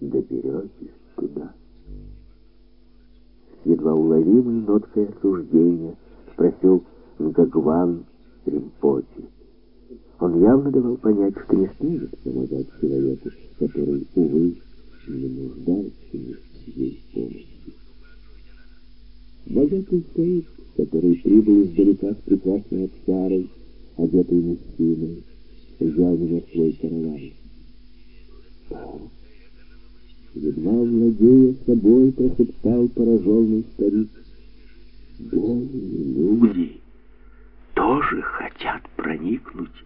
доберетесь туда. С едва уловимой ноткой осуждения спросил Нгагван Римпоти. Он явно давал понять, что не сможет помогать человеку, который, увы, не нуждается в ей помощи. Богатый стоит, который прибыл издалека с прекрасной Апсарой, одетый мужчиной, взял меня свой караван. Едва владея собой, прошептал пораженный старик. Бедные люди тоже хотят проникнуть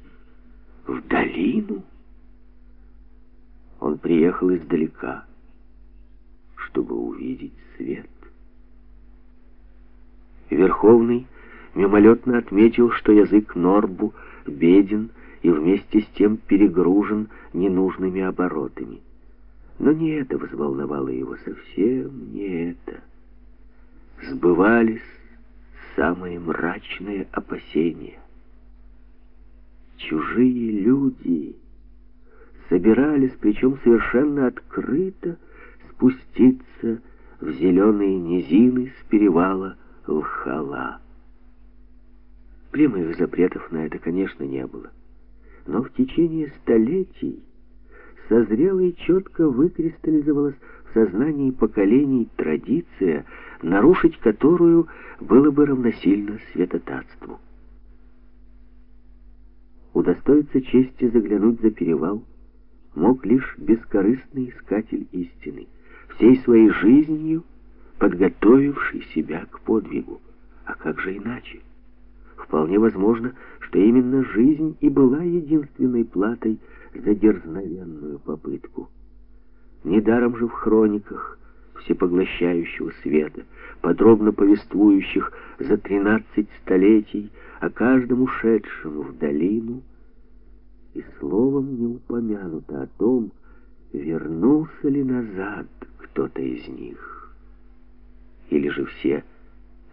в долину. Он приехал издалека, чтобы увидеть свет. Верховный мимолетно отметил, что язык Норбу беден и вместе с тем перегружен ненужными оборотами. Но не это взволновало его совсем, не это. Сбывались самые мрачные опасения. Чужие люди собирались, причем совершенно открыто, спуститься в зеленые низины с перевала Лхала. Прямых запретов на это, конечно, не было. Но в течение столетий созрела и четко выкристаллизовалась в сознании поколений традиция, нарушить которую было бы равносильно святотатству. Удостоиться чести заглянуть за перевал мог лишь бескорыстный искатель истины, всей своей жизнью подготовивший себя к подвигу. А как же иначе? Вполне возможно, что именно жизнь и была единственной платой за дерзновенную попытку. Недаром же в хрониках всепоглощающего света, подробно повествующих за тринадцать столетий о каждом ушедшем в долину, и словом не упомянуто о том, вернулся ли назад кто-то из них, или же все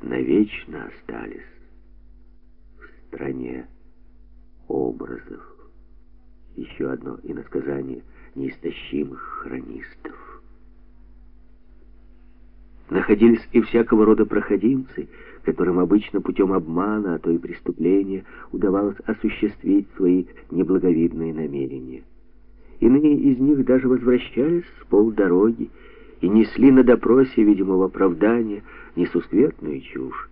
навечно остались стране образов. Еще одно иносказание неистощимых хронистов. Находились и всякого рода проходимцы, которым обычно путем обмана, а то и преступления, удавалось осуществить свои неблаговидные намерения. Иные из них даже возвращались с полдороги и несли на допросе, видимо, в оправдание несусветную чушь.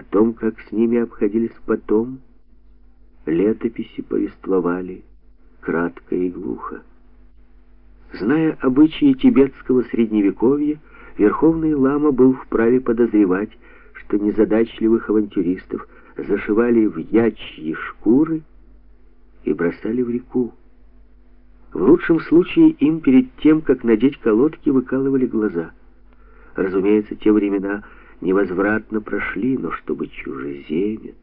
О том, как с ними обходились потом, летописи повествовали кратко и глухо. Зная обычаи тибетского средневековья, Верховный Лама был вправе подозревать, что незадачливых авантюристов зашивали в ячьи шкуры и бросали в реку. В лучшем случае им перед тем, как надеть колодки, выкалывали глаза. Разумеется, те времена невозвратно прошли, но чтобы чужеземец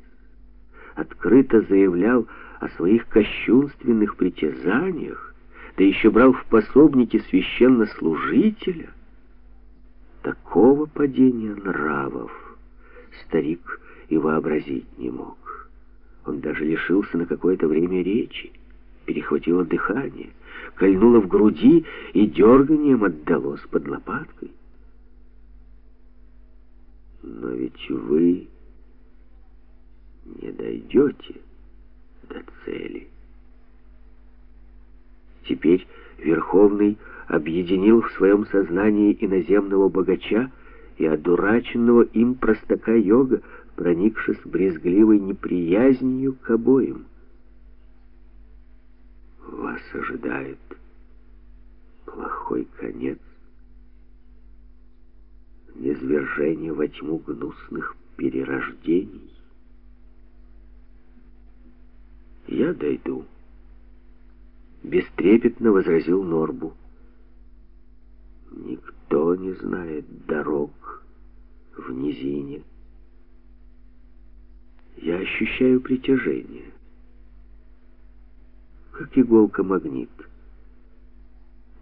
открыто заявлял о своих кощунственных притязаниях, да еще брал в пособники священнослужителя, такого падения нравов старик и вообразить не мог. Он даже лишился на какое-то время речи, перехватило дыхание, кольнуло в груди и дерганием отдалось под лопаткой. Но ведь вы не дойдете до цели. Теперь Верховный объединил в своем сознании иноземного богача и одураченного им простака йога, проникшись брезгливой неприязнью к обоим. Вас ожидает плохой конец, низвержение во тьму гнусных перерождений. «Я дойду», — бестрепетно возразил Норбу. «Никто не знает дорог в низине. Я ощущаю притяжение, как иголка-магнит.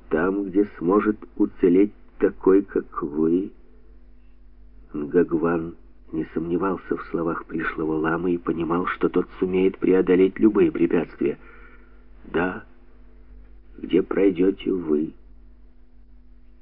Там, где сможет уцелеть такой, как вы, Нгагван, не сомневался в словах пришлого ламы и понимал, что тот сумеет преодолеть любые препятствия. Да, где пройдете вы.